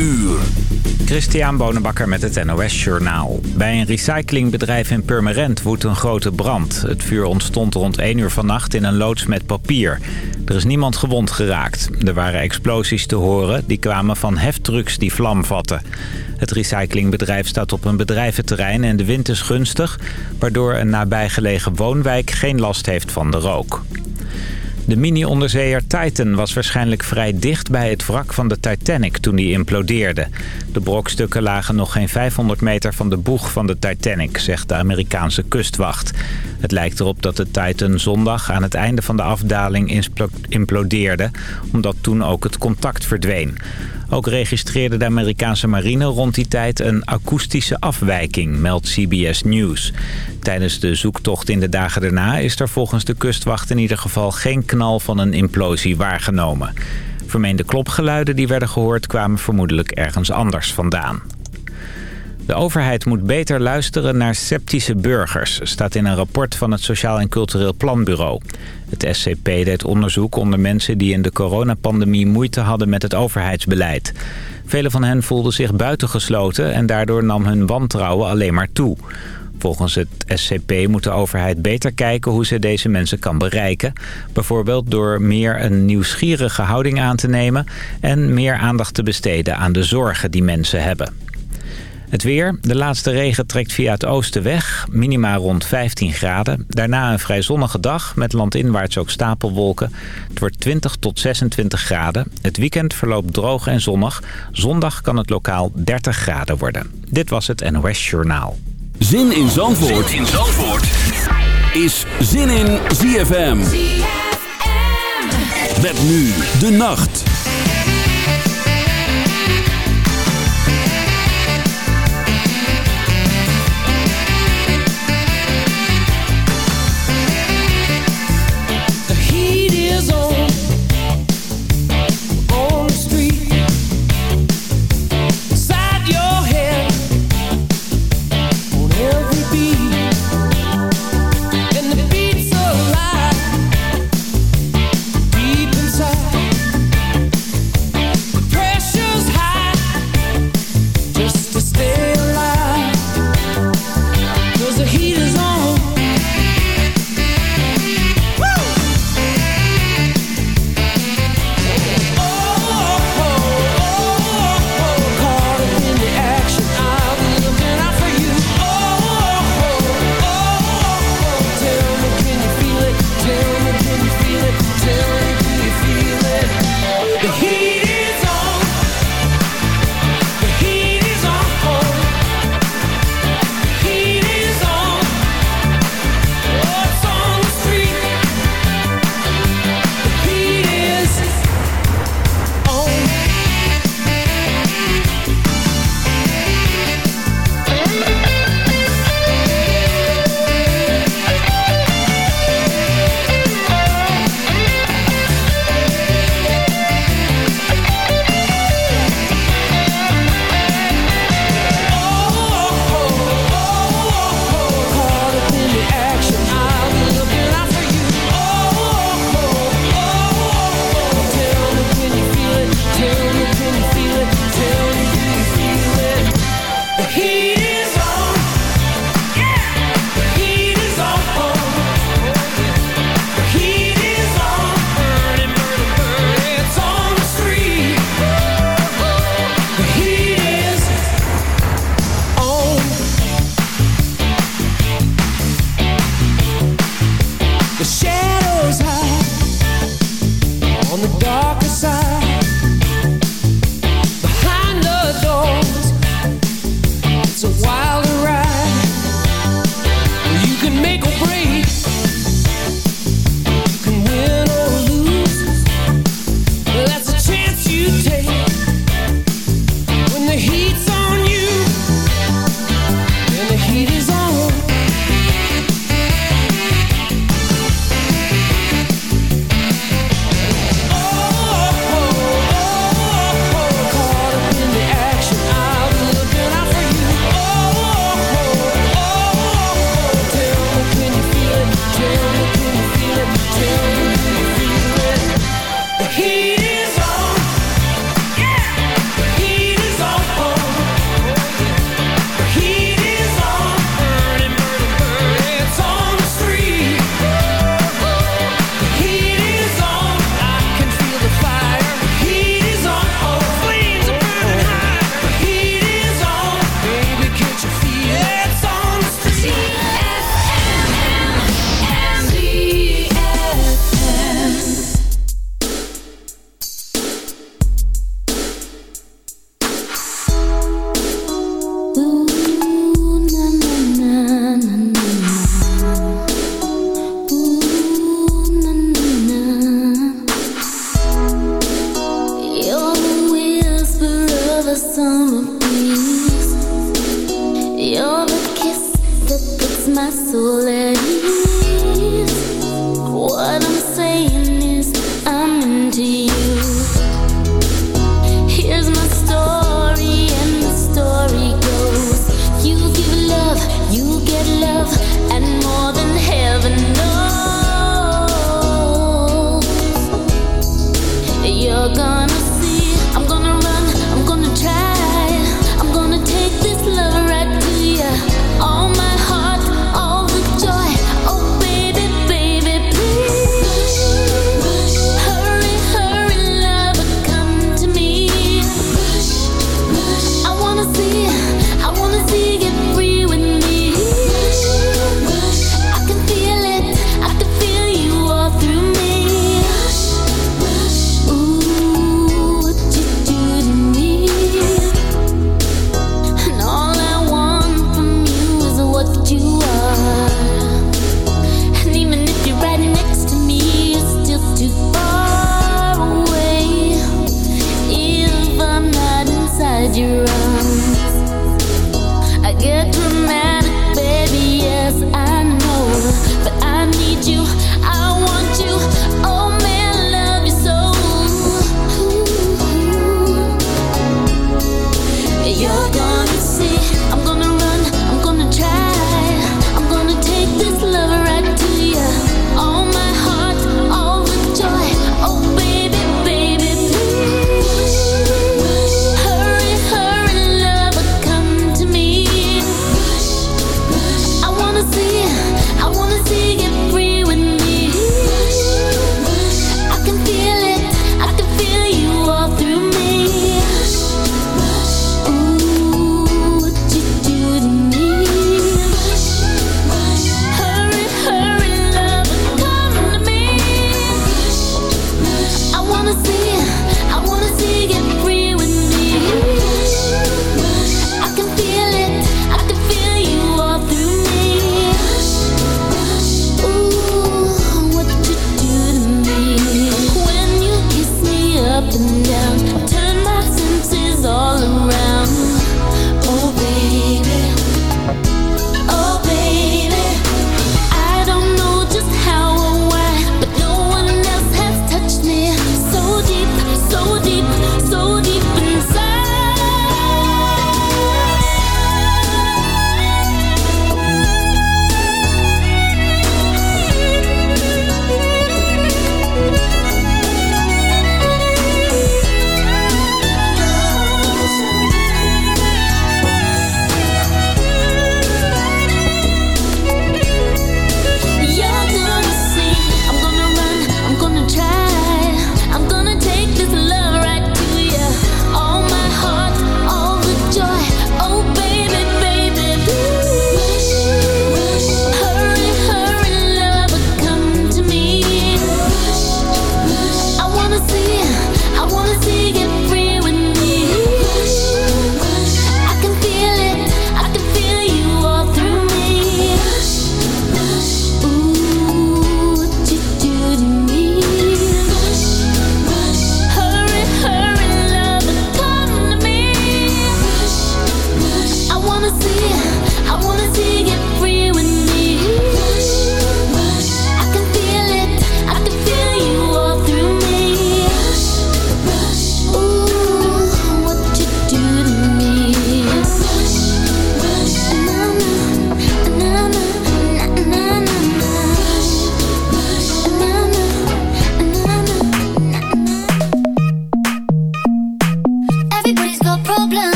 uur. Christian Bonenbakker met het NOS Journaal. Bij een recyclingbedrijf in Purmerend woedt een grote brand. Het vuur ontstond rond 1 uur vannacht in een loods met papier. Er is niemand gewond geraakt. Er waren explosies te horen. Die kwamen van heftrucks die vlam vatten. Het recyclingbedrijf staat op een bedrijventerrein en de wind is gunstig... waardoor een nabijgelegen woonwijk geen last heeft van de rook. De mini-onderzeeër Titan was waarschijnlijk vrij dicht bij het wrak van de Titanic toen die implodeerde. De brokstukken lagen nog geen 500 meter van de boeg van de Titanic, zegt de Amerikaanse kustwacht. Het lijkt erop dat de Titan zondag aan het einde van de afdaling implodeerde, omdat toen ook het contact verdween. Ook registreerde de Amerikaanse marine rond die tijd een akoestische afwijking, meldt CBS News. Tijdens de zoektocht in de dagen daarna is er volgens de kustwacht in ieder geval geen knal van een implosie waargenomen. Vermeende klopgeluiden die werden gehoord kwamen vermoedelijk ergens anders vandaan. De overheid moet beter luisteren naar sceptische burgers, staat in een rapport van het Sociaal en Cultureel Planbureau. Het SCP deed onderzoek onder mensen die in de coronapandemie moeite hadden met het overheidsbeleid. Velen van hen voelden zich buitengesloten en daardoor nam hun wantrouwen alleen maar toe. Volgens het SCP moet de overheid beter kijken hoe ze deze mensen kan bereiken. Bijvoorbeeld door meer een nieuwsgierige houding aan te nemen... en meer aandacht te besteden aan de zorgen die mensen hebben. Het weer. De laatste regen trekt via het oosten weg. Minima rond 15 graden. Daarna een vrij zonnige dag met landinwaarts ook stapelwolken. Het wordt 20 tot 26 graden. Het weekend verloopt droog en zonnig. Zondag kan het lokaal 30 graden worden. Dit was het NOS Journaal. Zin in Zandvoort, zin in Zandvoort. is Zin in ZFM. ZFM. Met nu de nacht.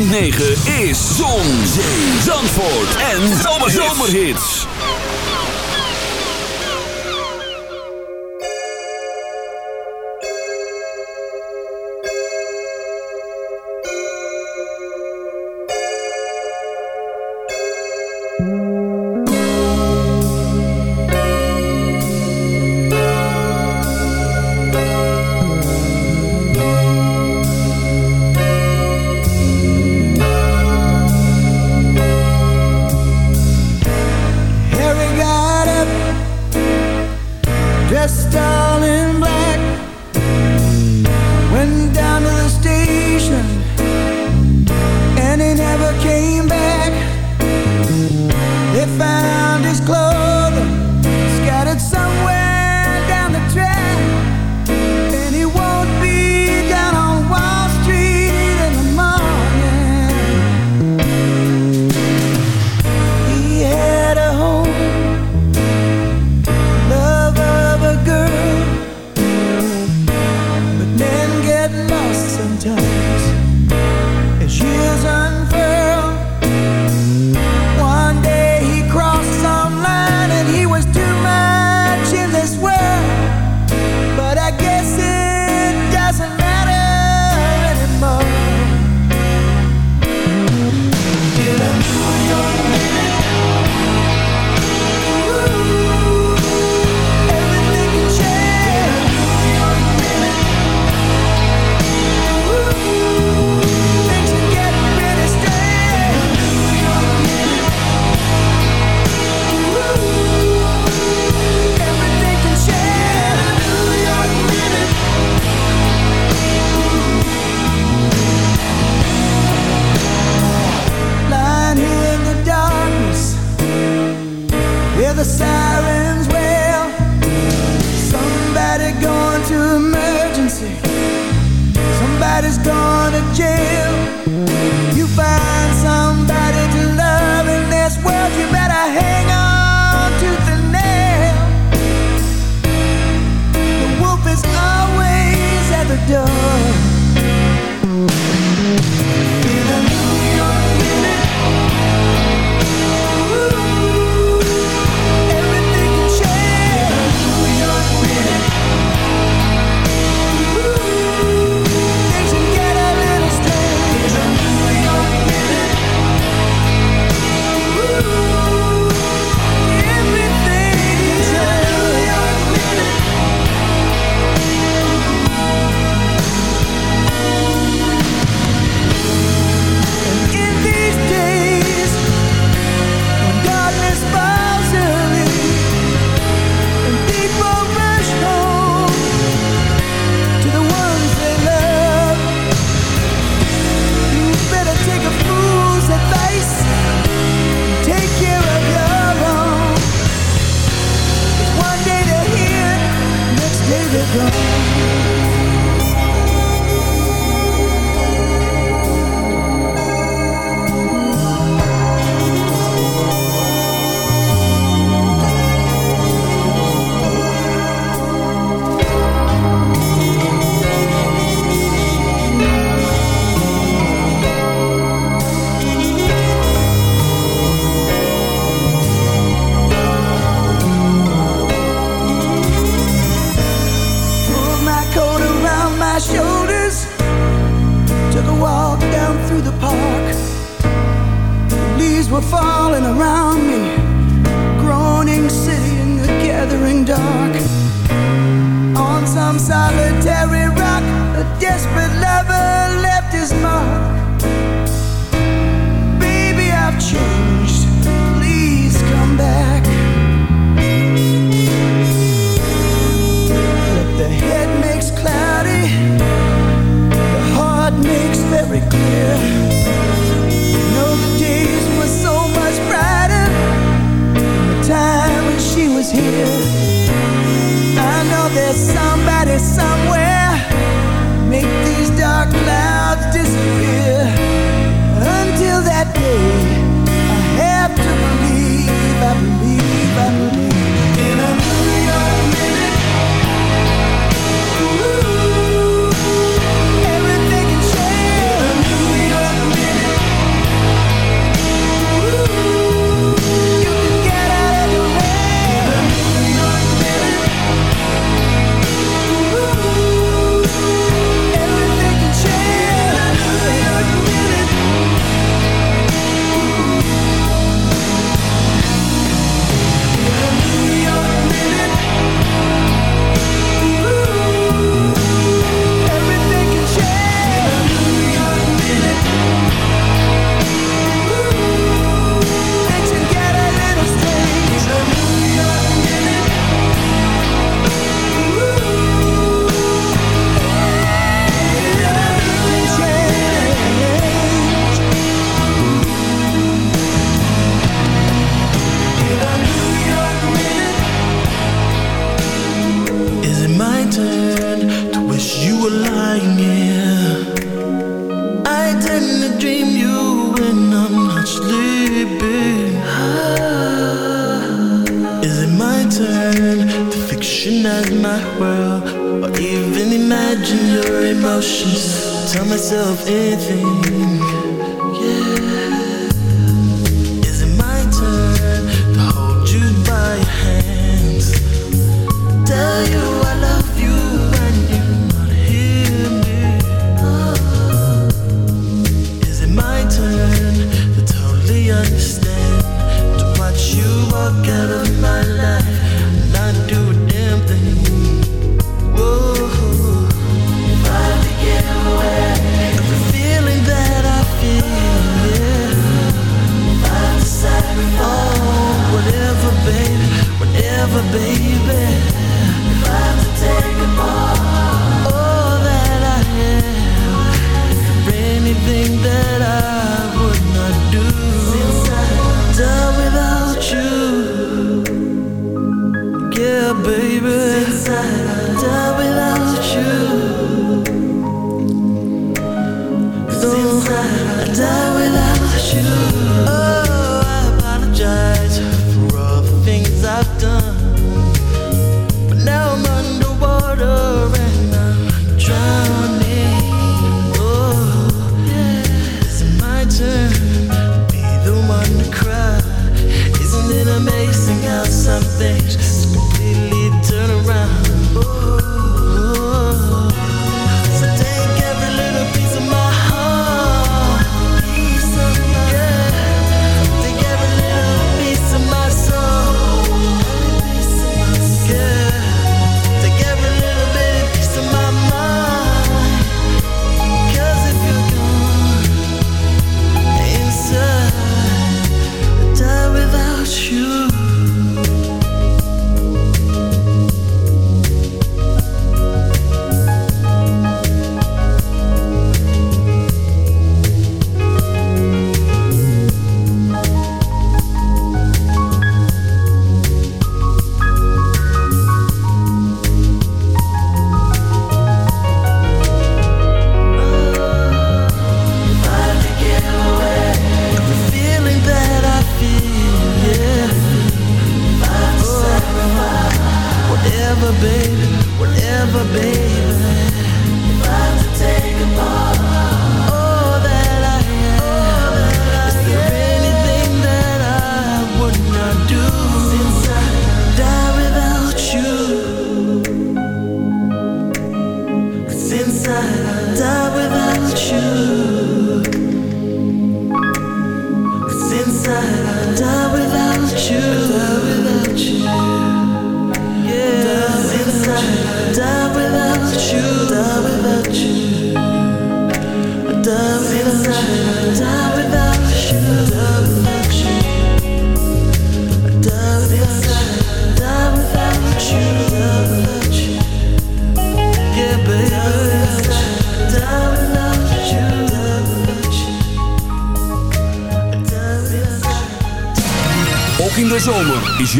106.9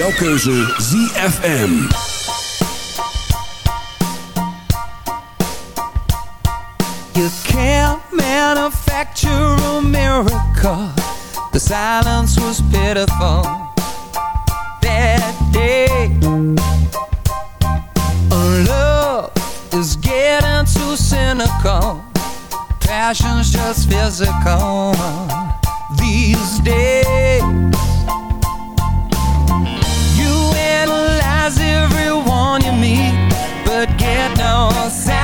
jouw keuze ZFM. você.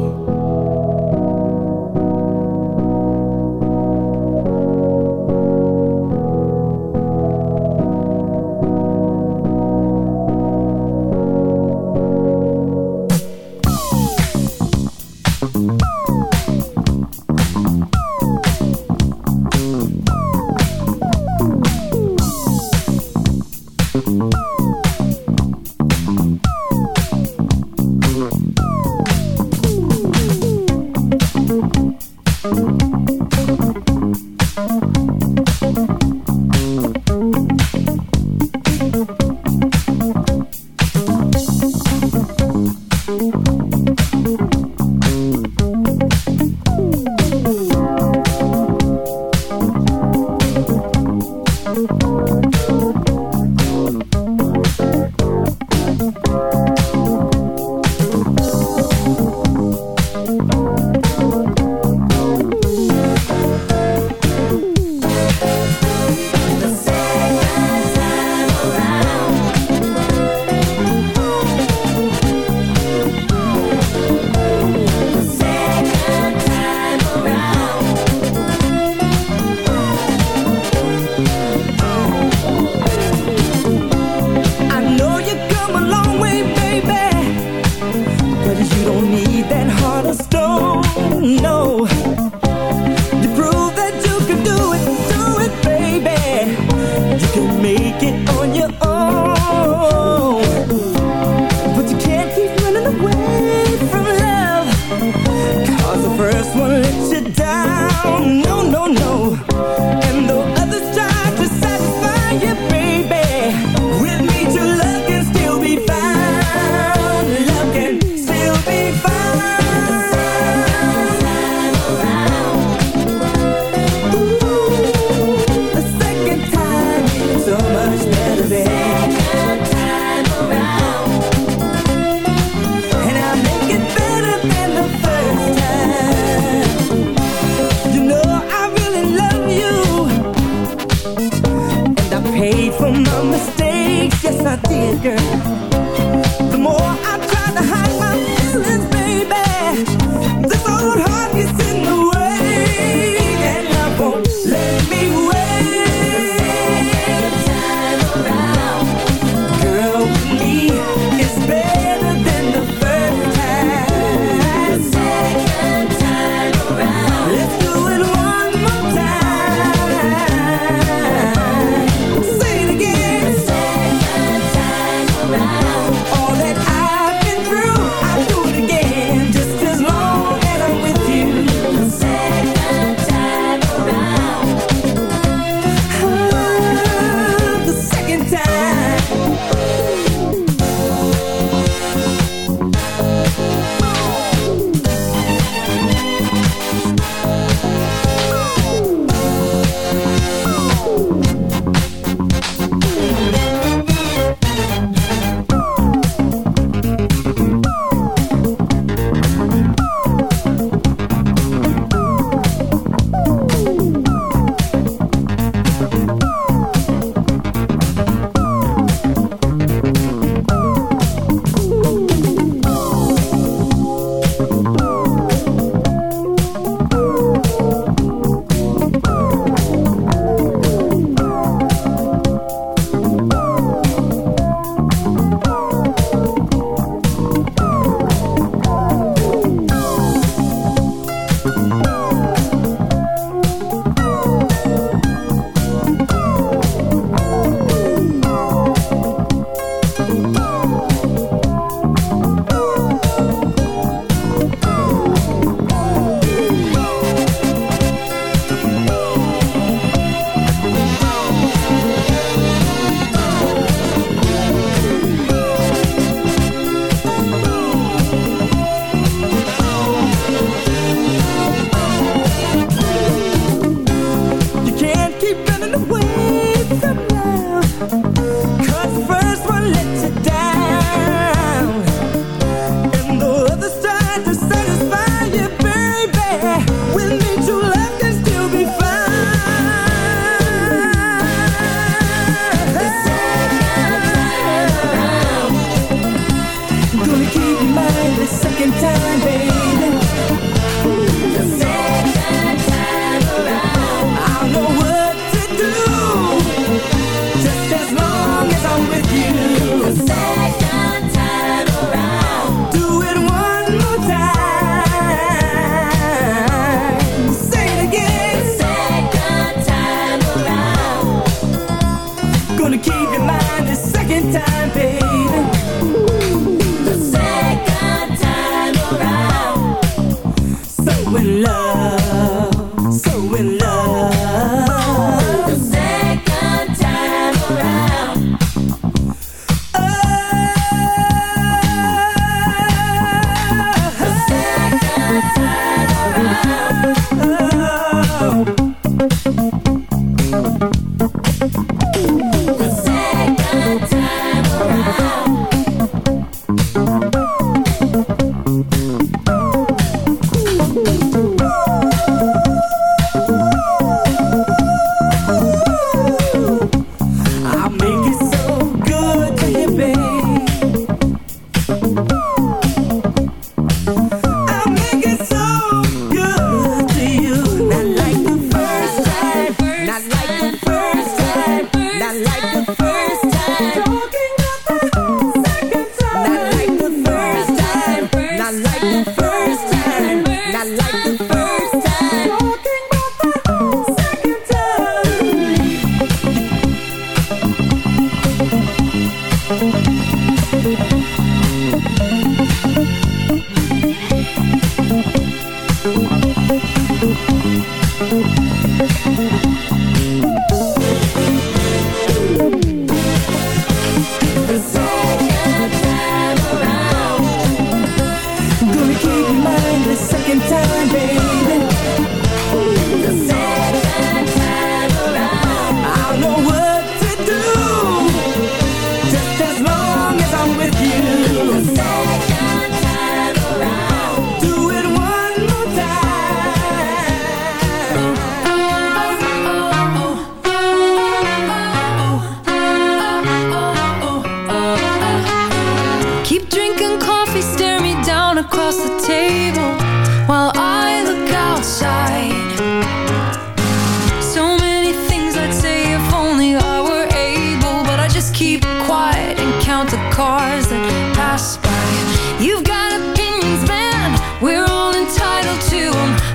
I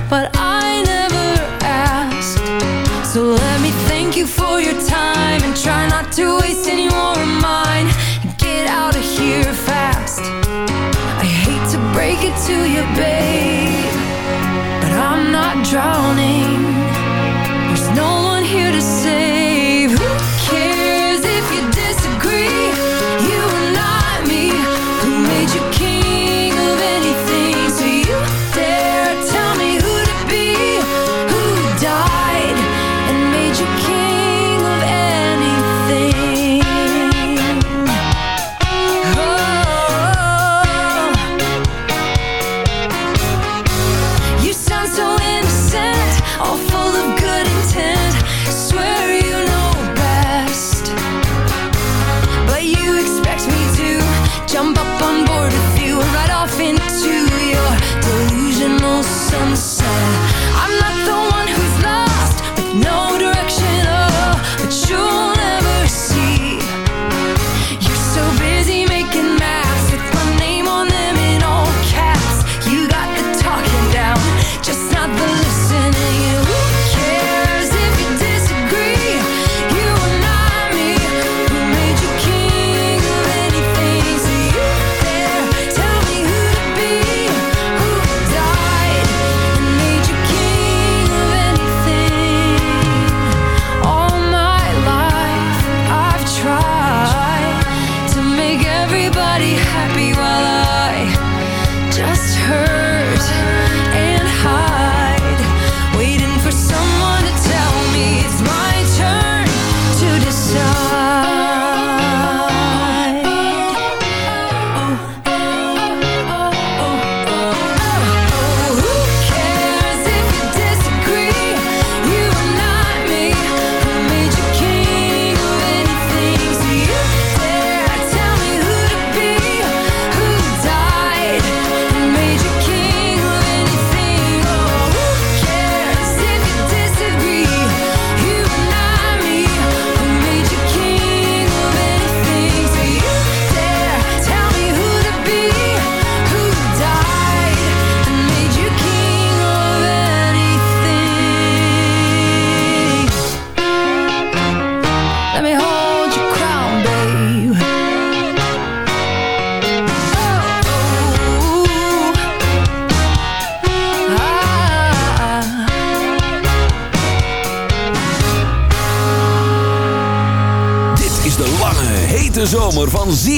but I never asked. So let me thank you for your time and try not to waste any more of mine. And get out of here fast. I hate to break it to you, babe, but I'm not drowning.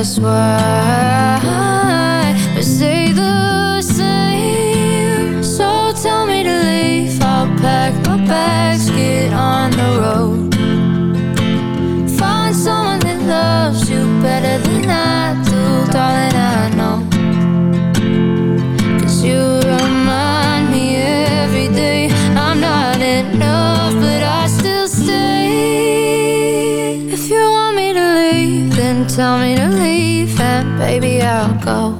Guess why we stay the same. So tell me to leave. I'll pack my bags, get on the road. Find someone that loves you better than I do, darling. I know. Cause you remind me every day I'm not enough, but I still stay. If you want me to leave, then tell me baby, I'll go.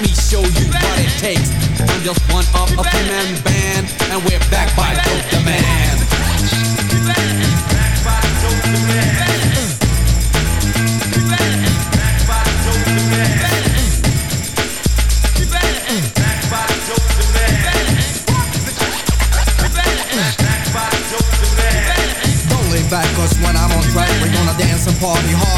me show you what it takes. I'm just one of a three-man band, and we're back by Dope Demand. Back by Dope Demand. Back cause when I'm on track, we're gonna dance and party hard,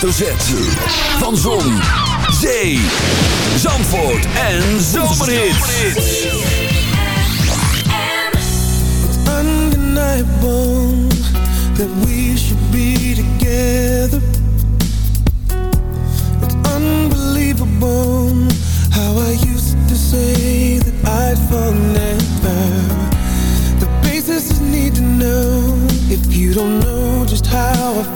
Hoofdletter. Van Zon, Zee, Zandvoort en Zomerhits. undeniable that we should be together. It's unbelievable how I used to say that I'd fall never. The basis is need to know if you don't know just how I feel.